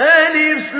ألف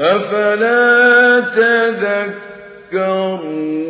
أفلا تذكرون؟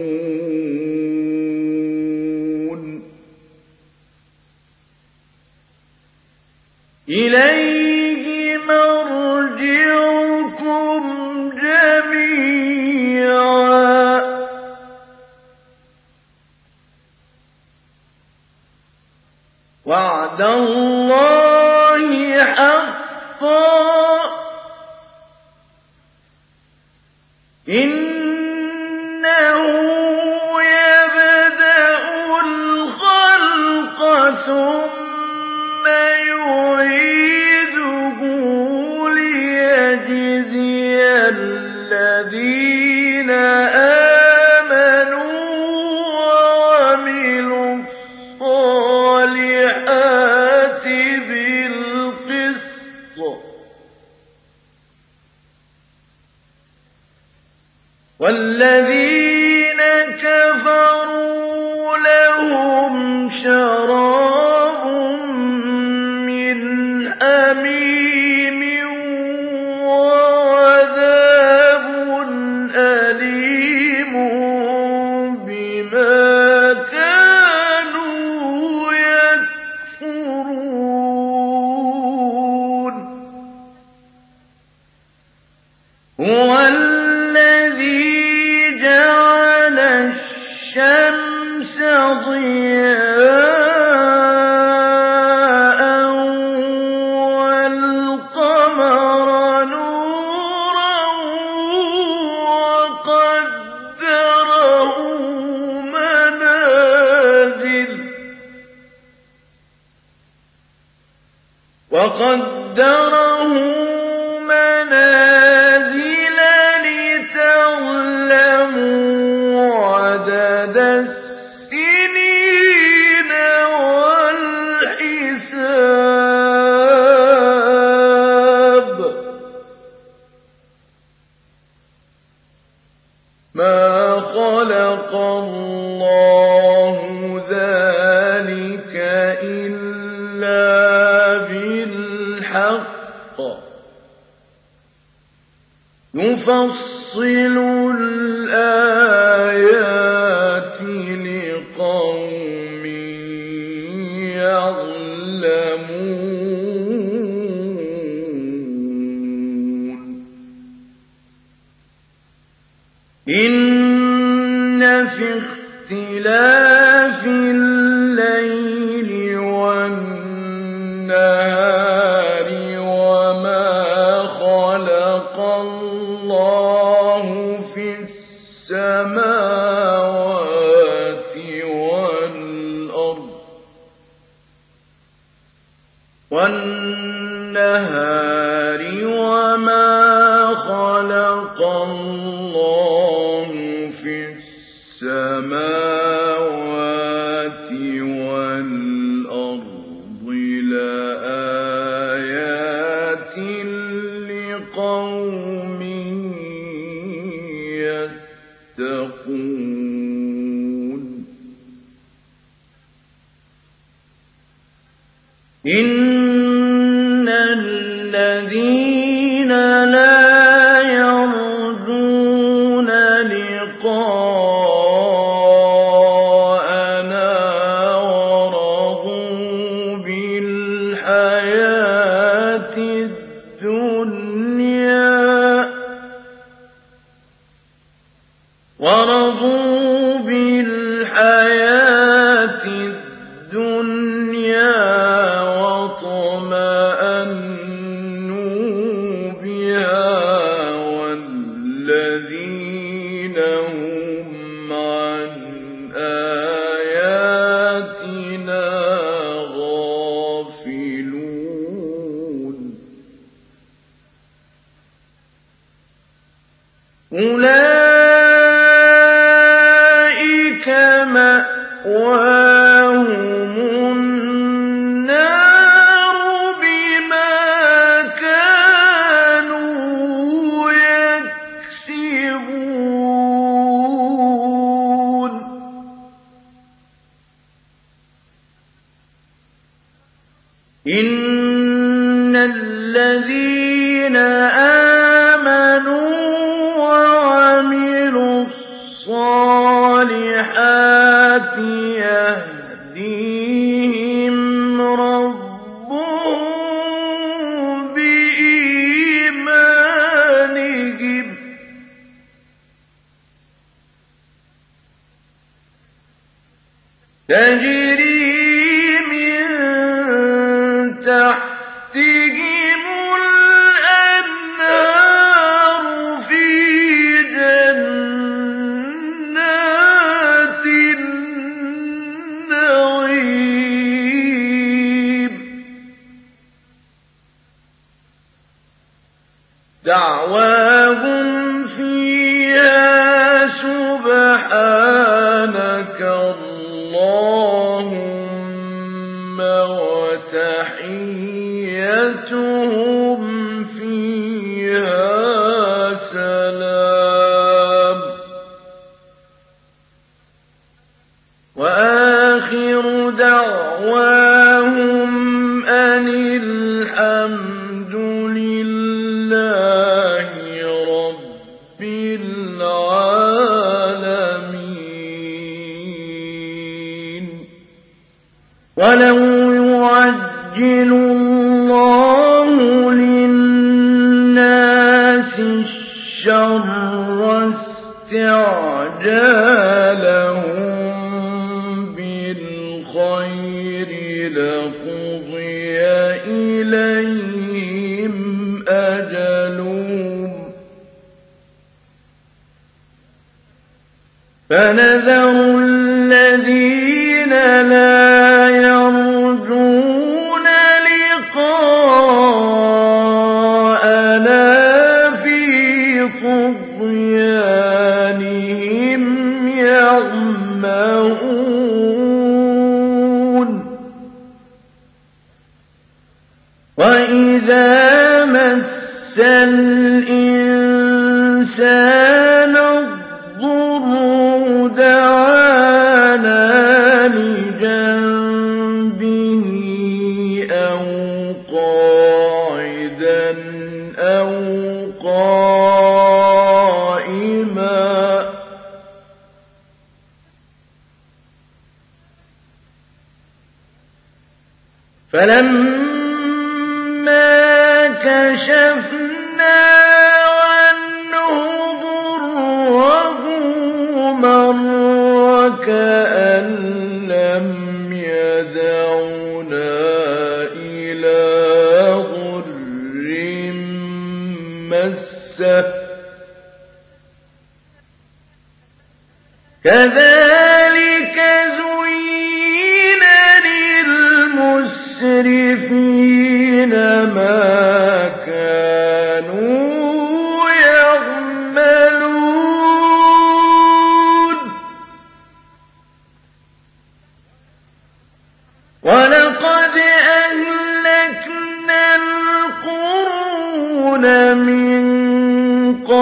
إِنَّ فِي اخْتِلَافِ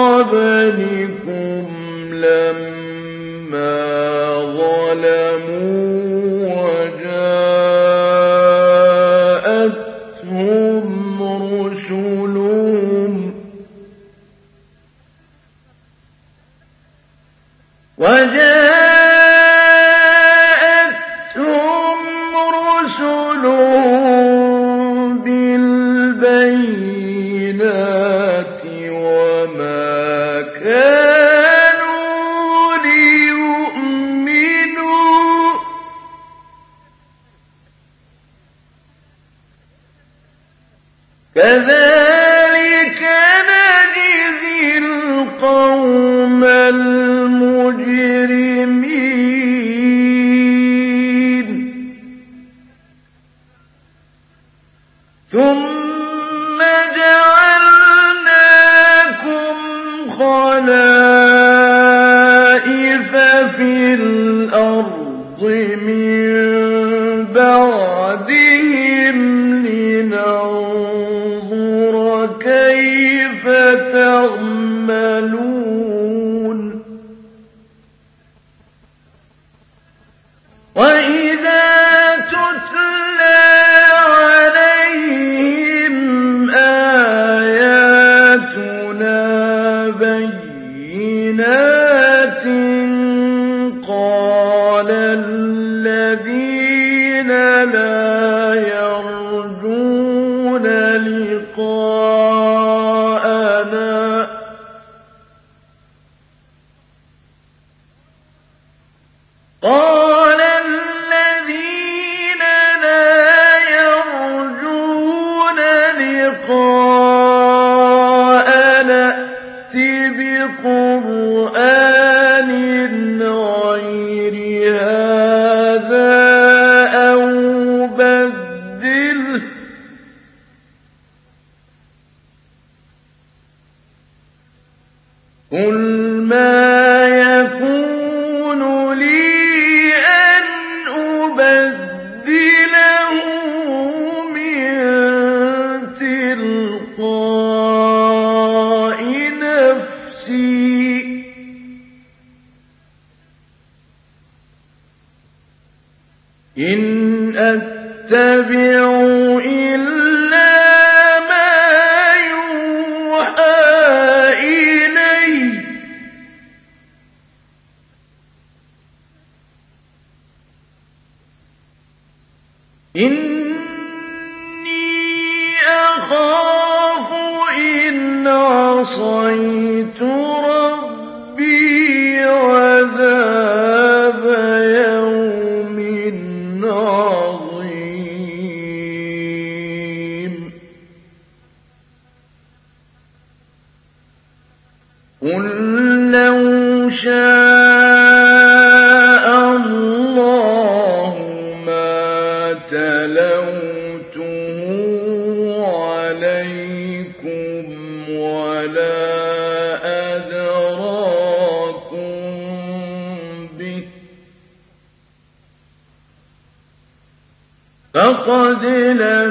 قَبْلِكُمْ لَمَّا ظَلَمُوا عَصَيْتُ فَقَدْ لَبِثْتُ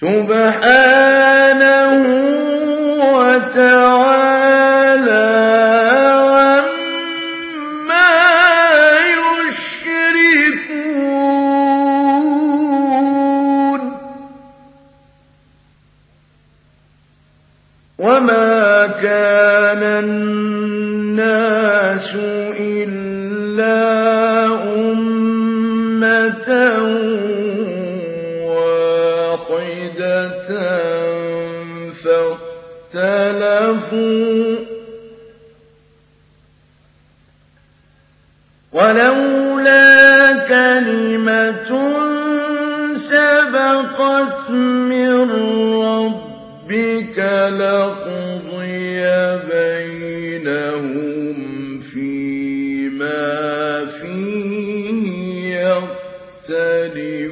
سبحانه وتعالى. ولولا كلمة سبقت من ربك لقضي بينهم فيما فيه يختلفون.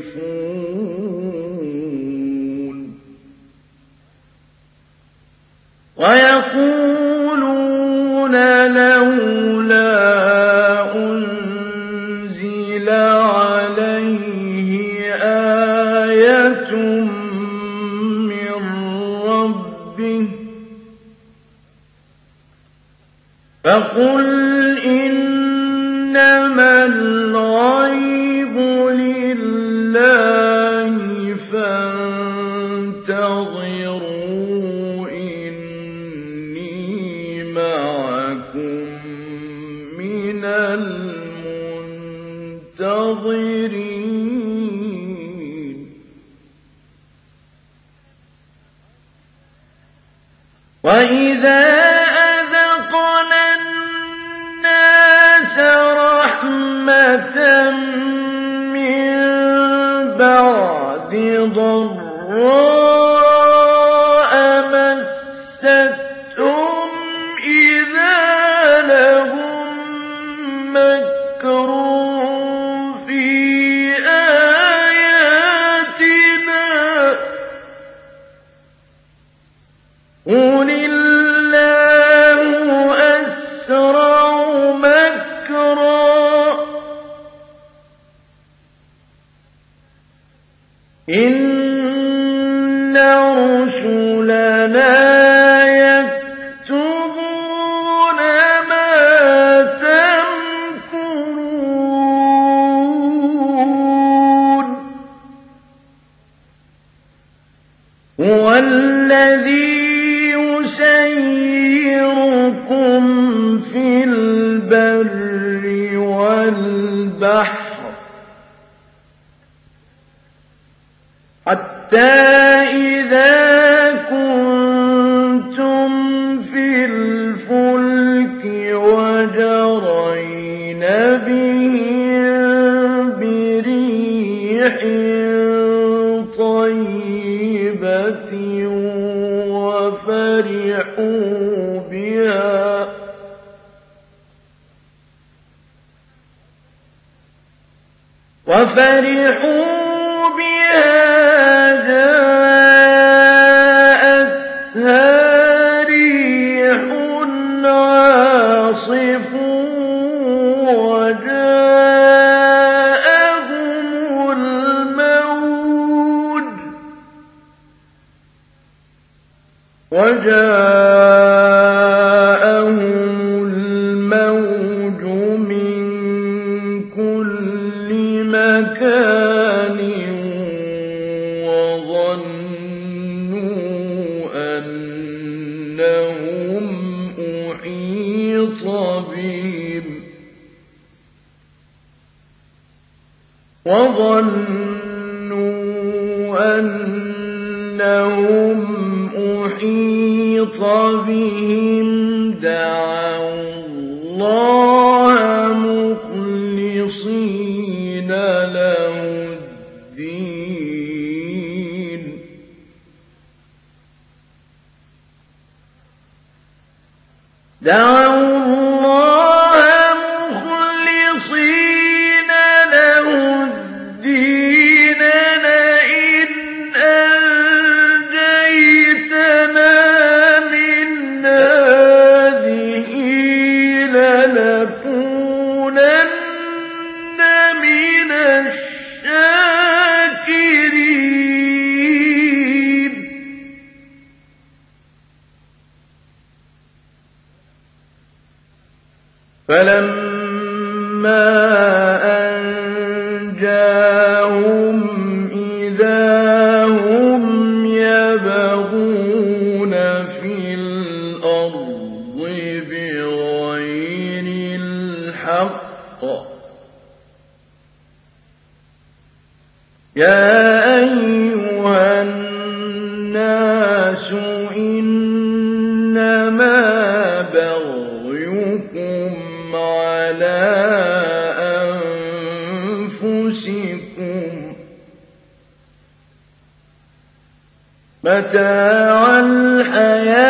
إذا كنتم في الفلك بريح طيبة وفرحوا بها. وفرحوا جاءتها ريح عاصف ظن متاع الحياة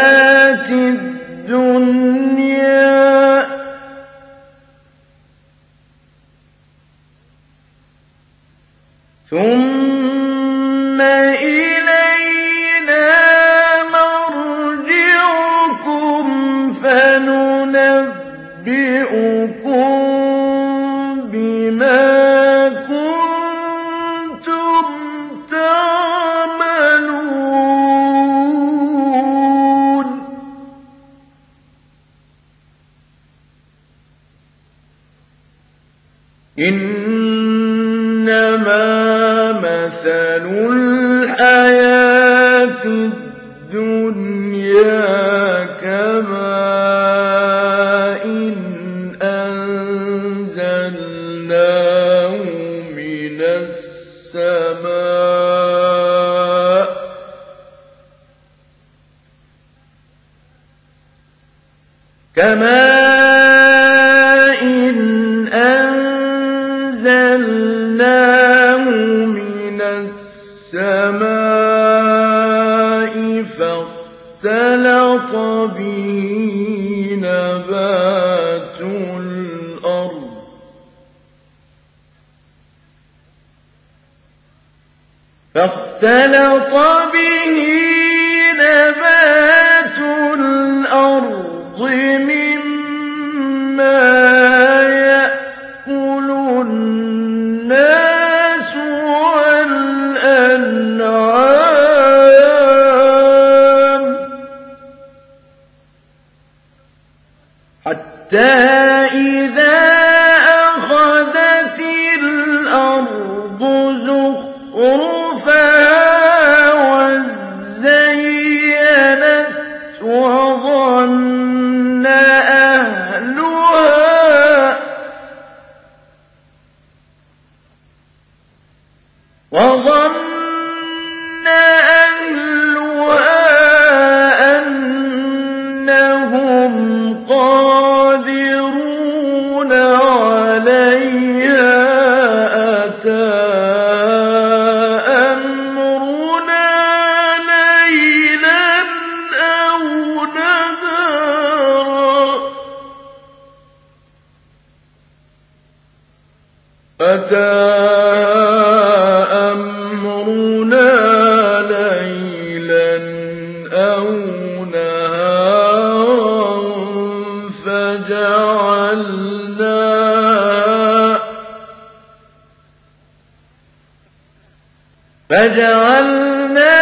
فجعلنا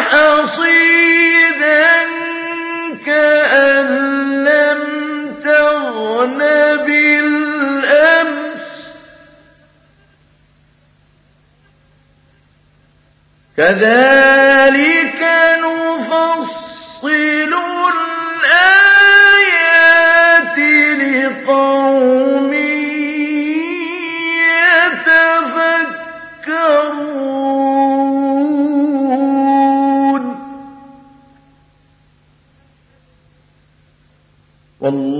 حصيدا كأن لم تغن بالأمس. كذلك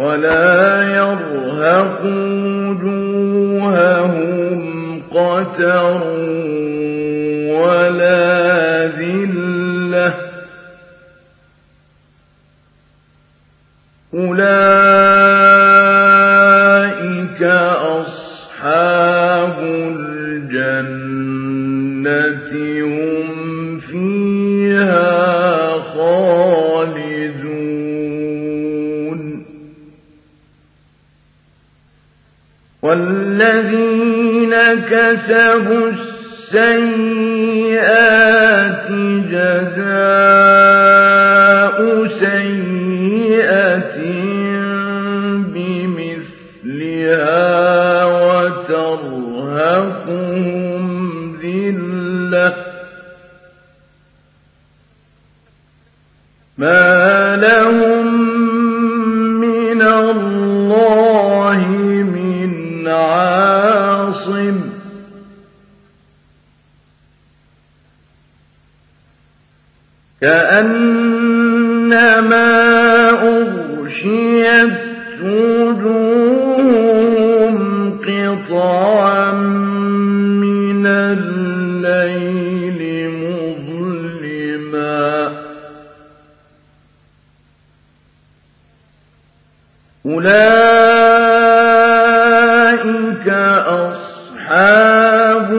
ولا يرهق وجوههم قتر أصحاب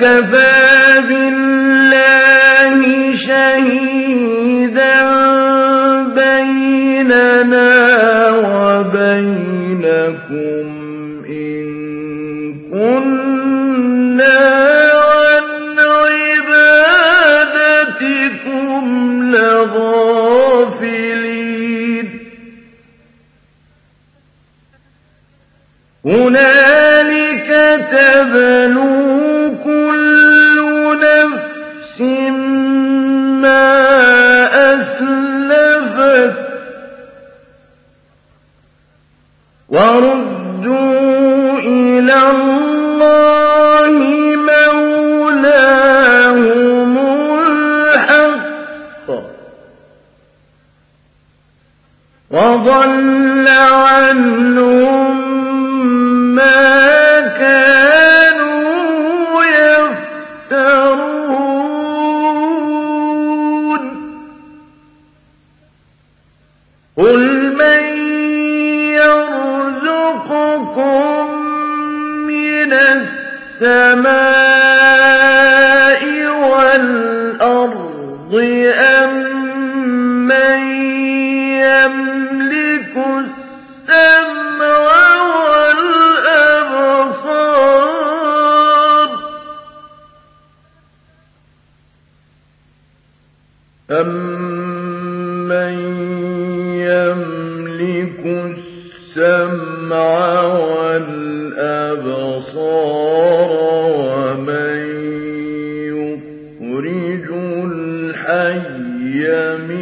根本。يخرج الحي من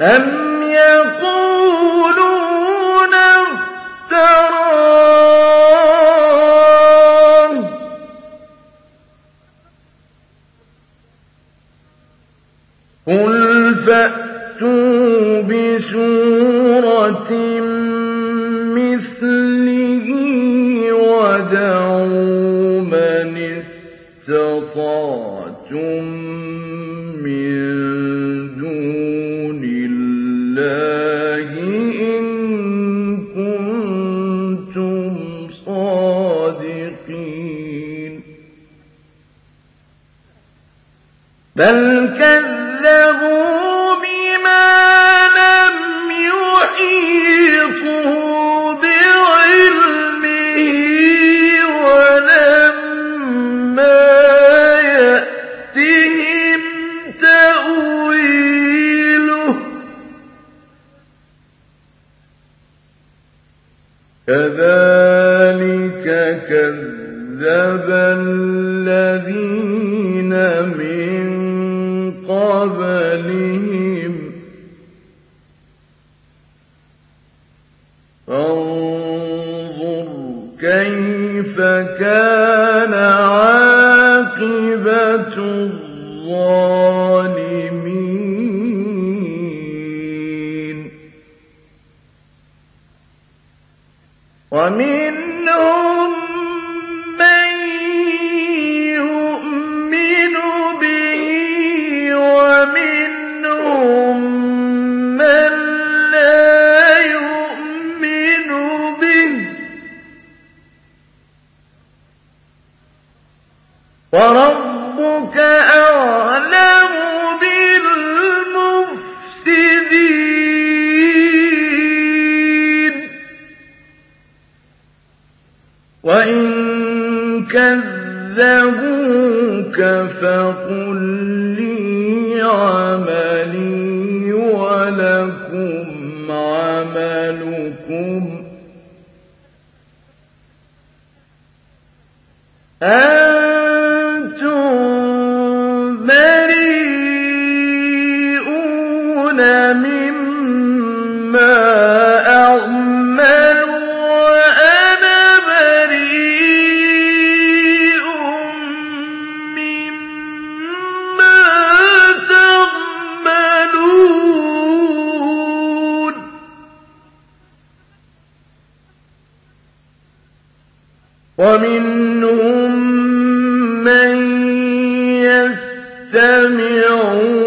أم ومنهم من يستمعون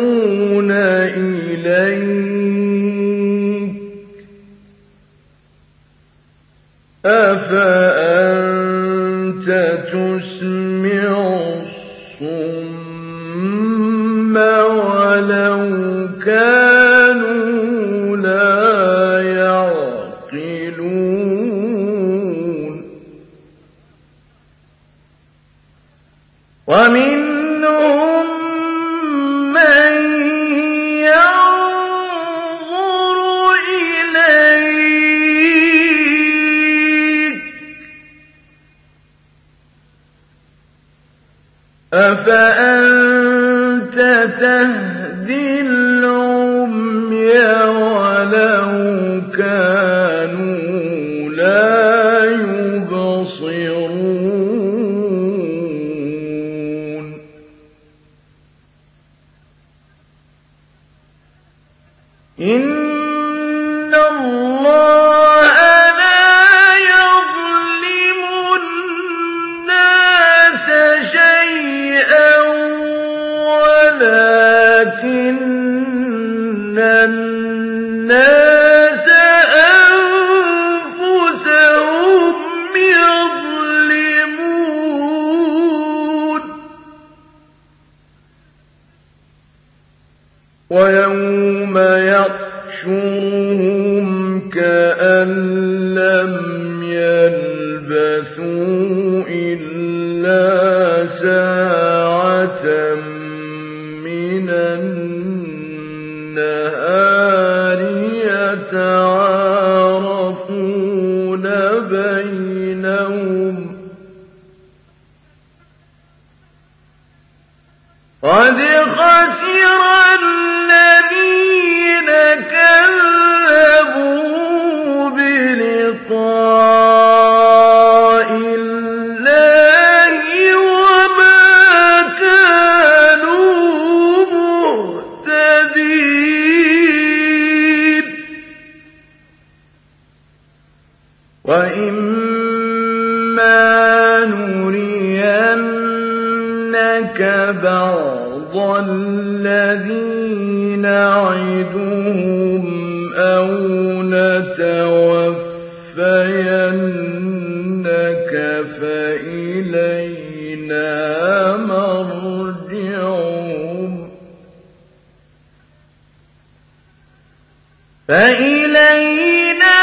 فإلينا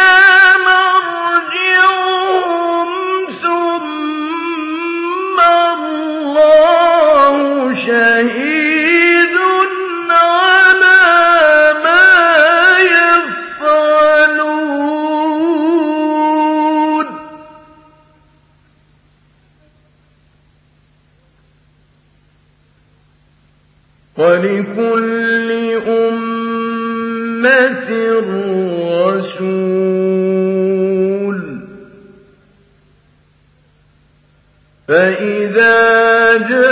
مرجعهم ثم الله شهيد على ما يفعلون. ولكل إذا جاء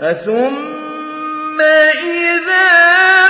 فثم إذا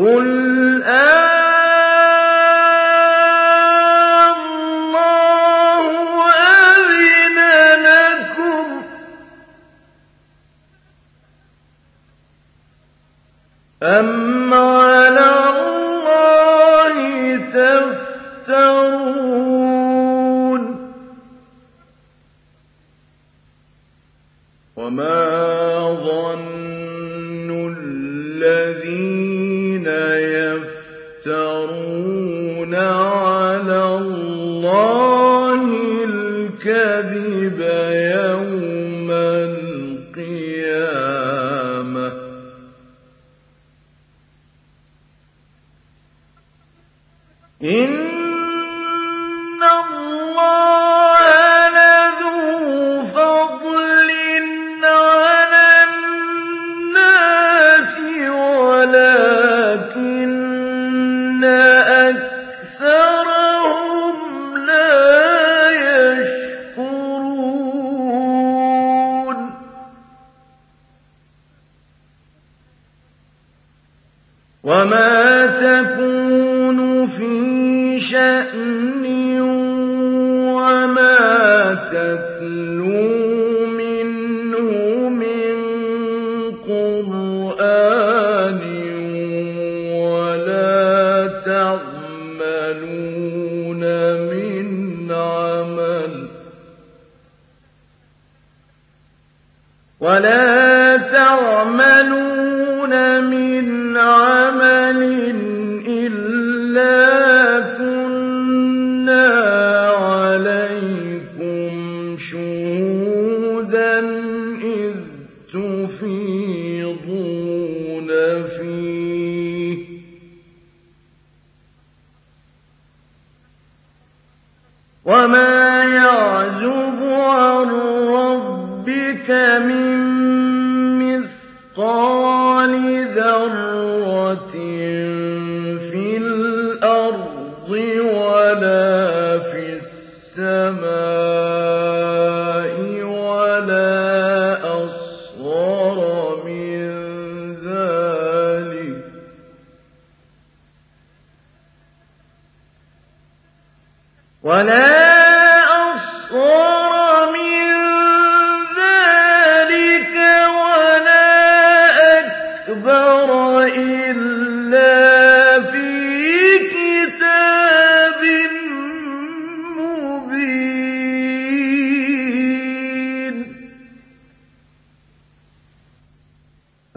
ذلك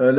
هو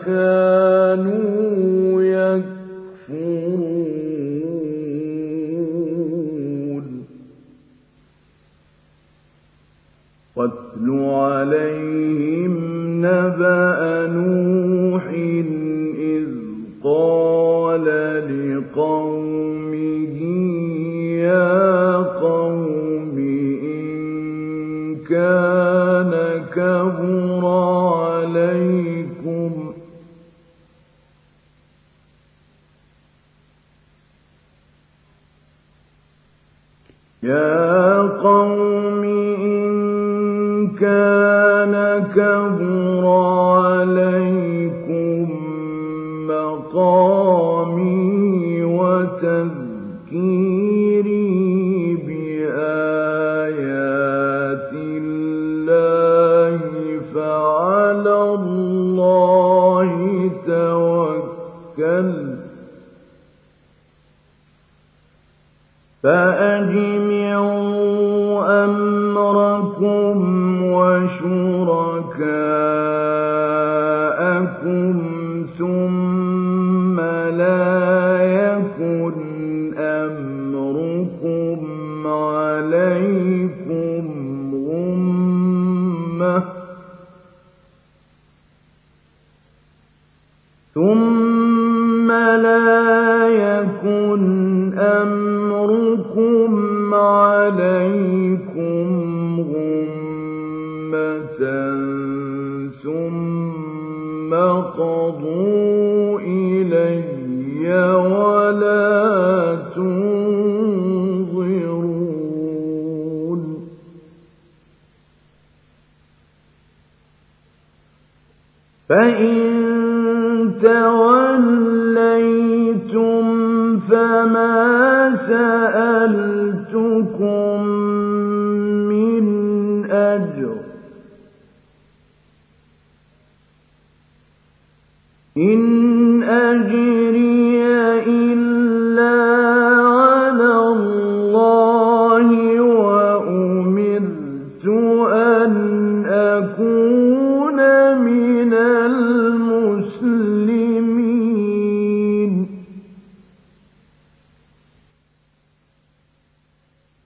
歌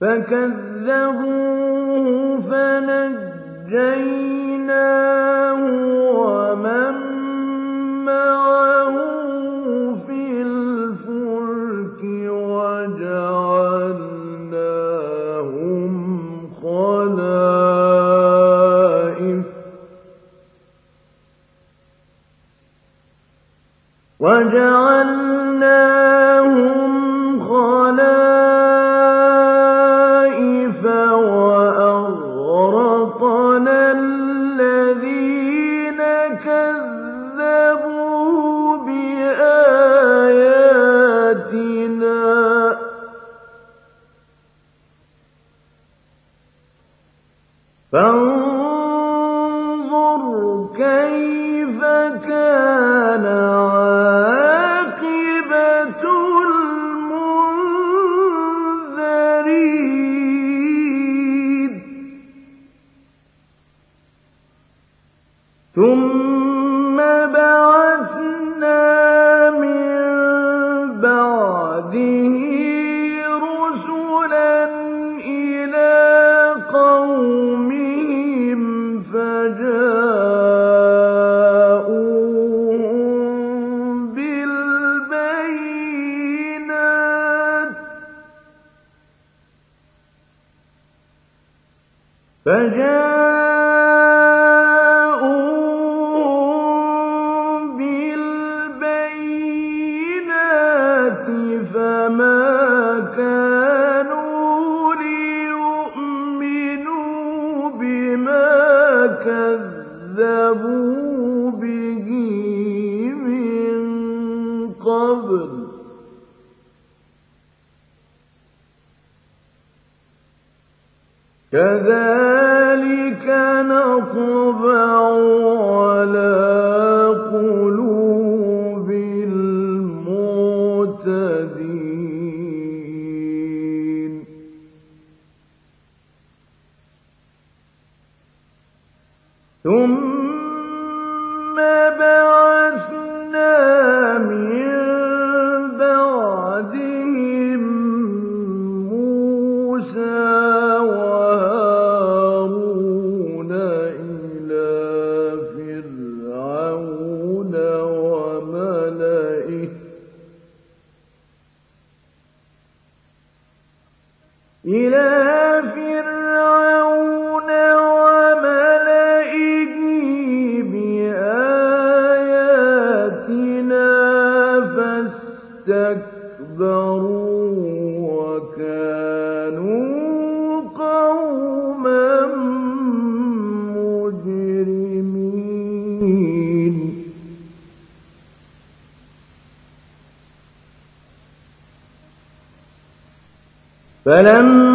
فكذبوه فنجيناه ومن معه في الفلك وجعلناهم خلائف وجعلناهم فلما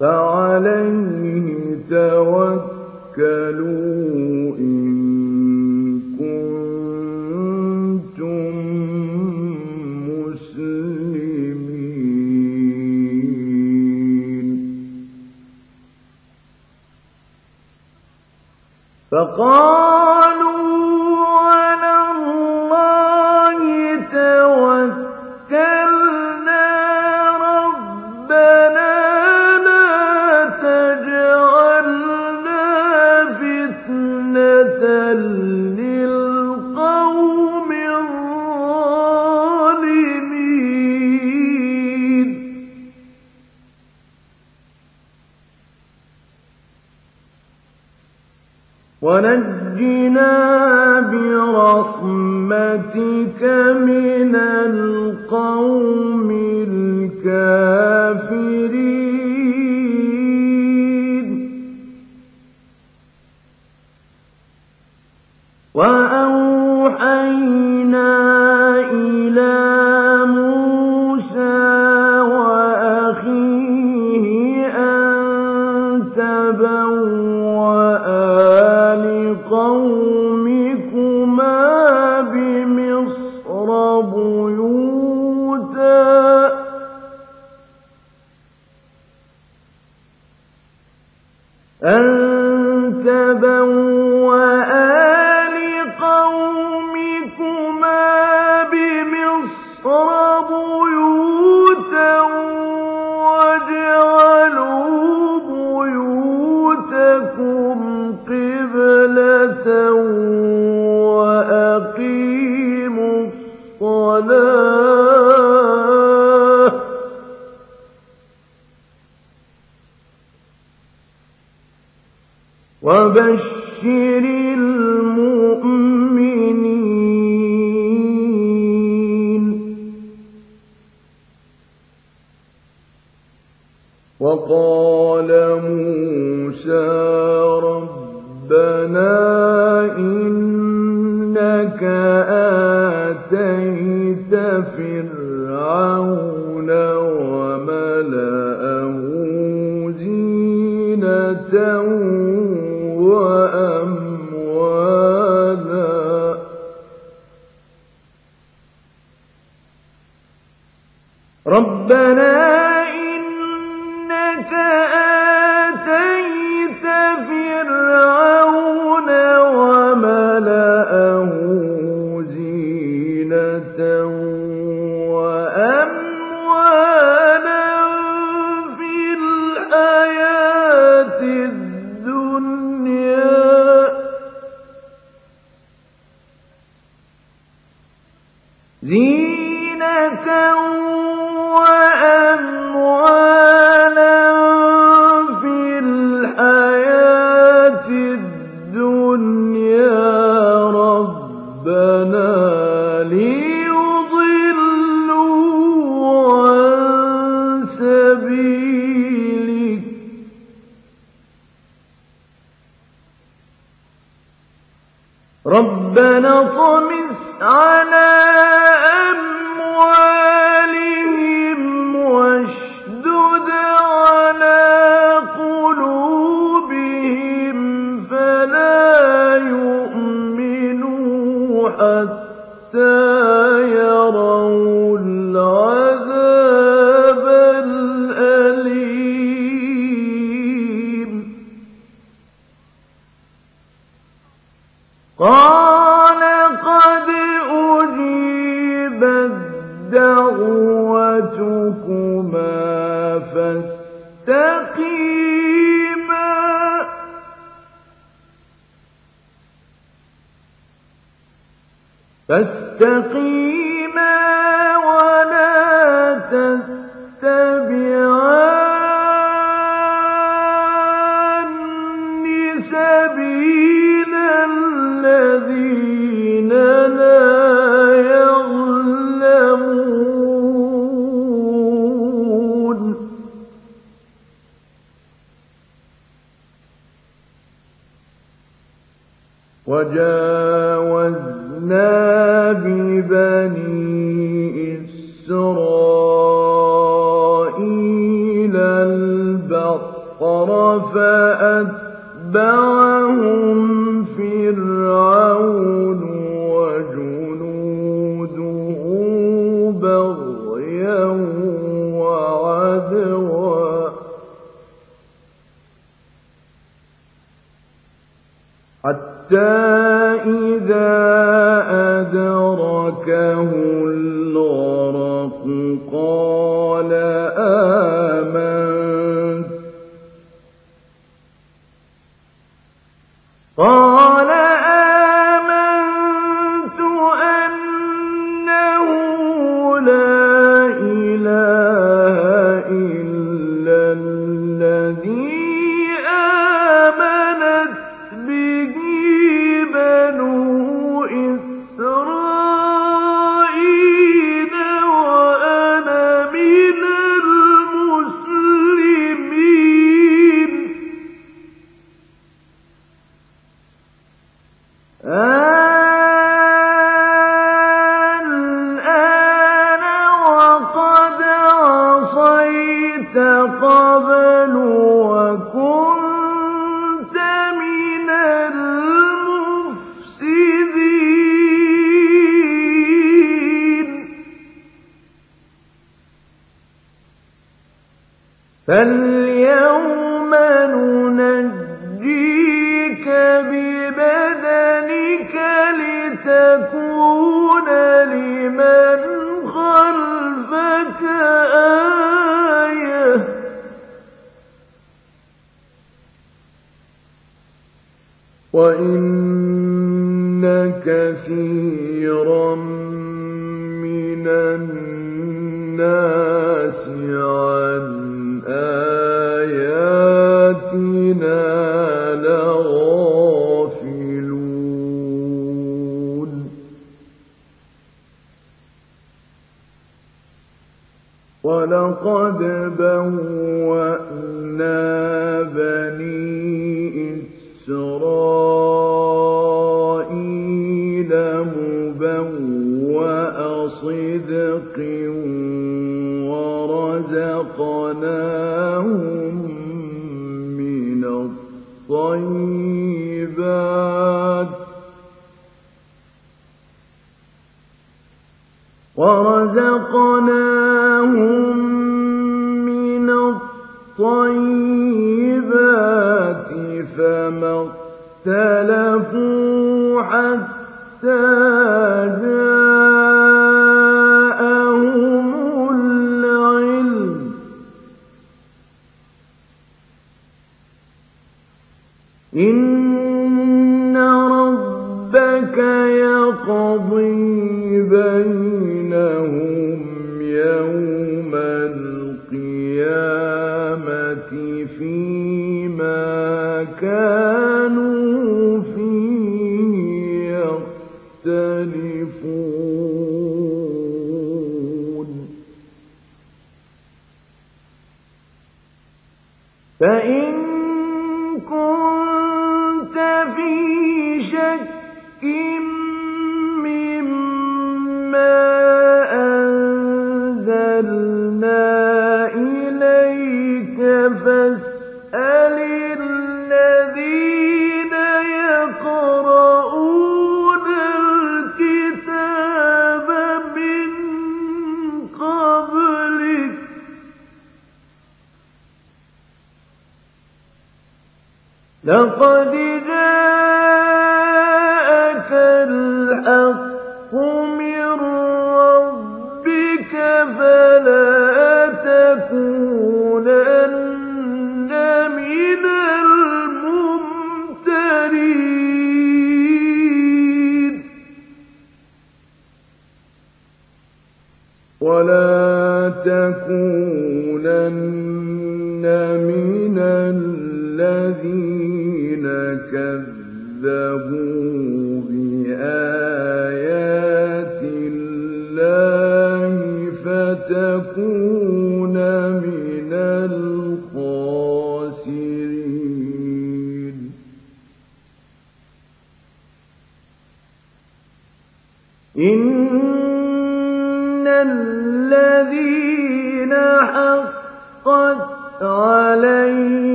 فعليه توكلوا إن كنتم مسلمين. فقالوا وبشر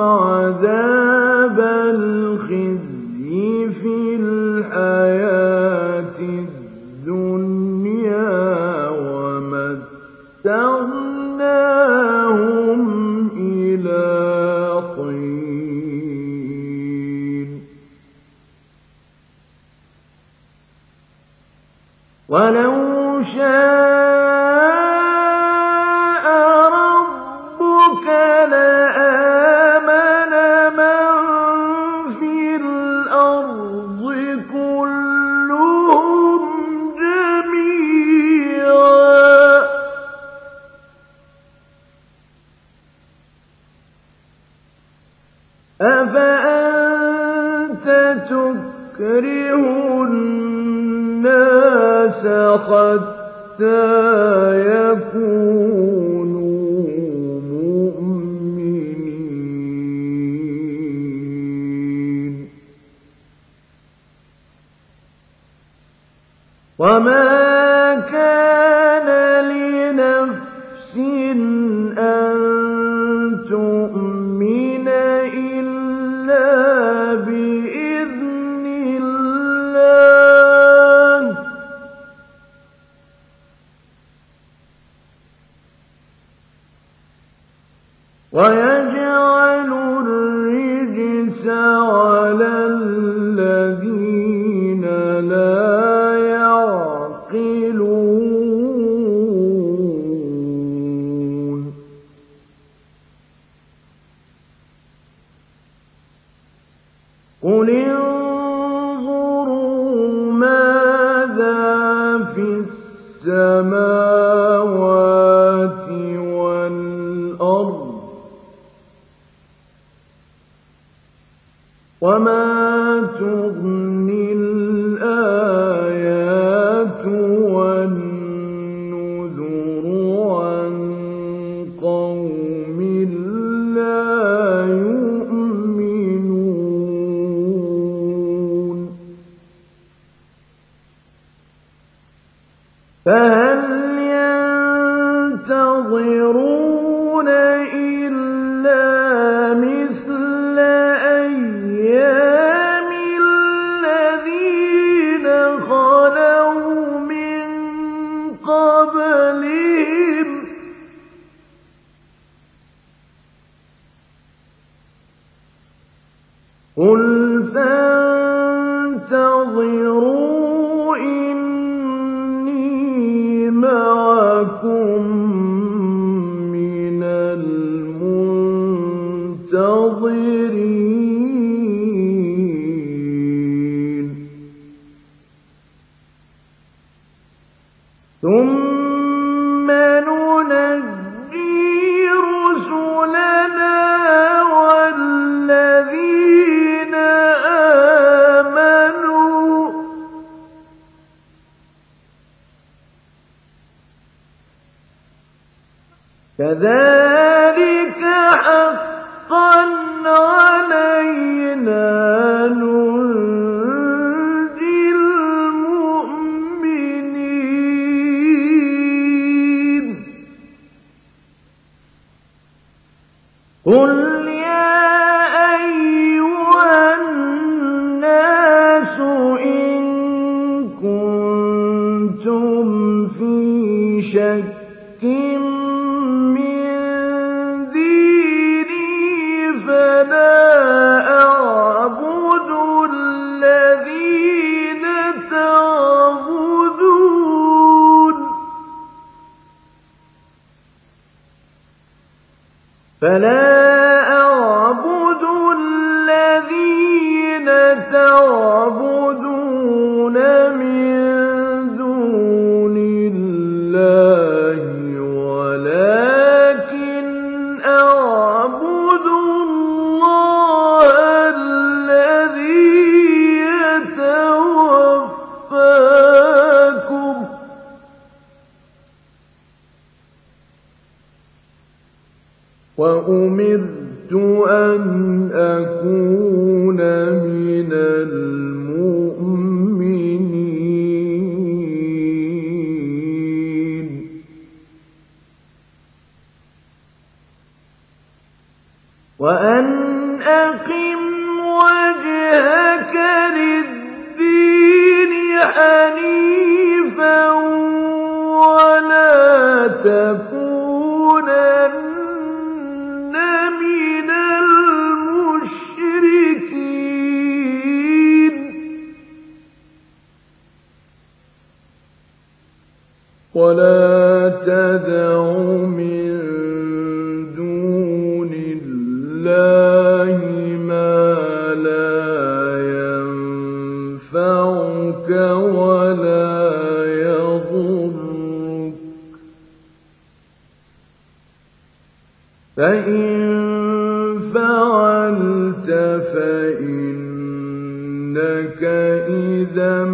عذاب. إنك إذا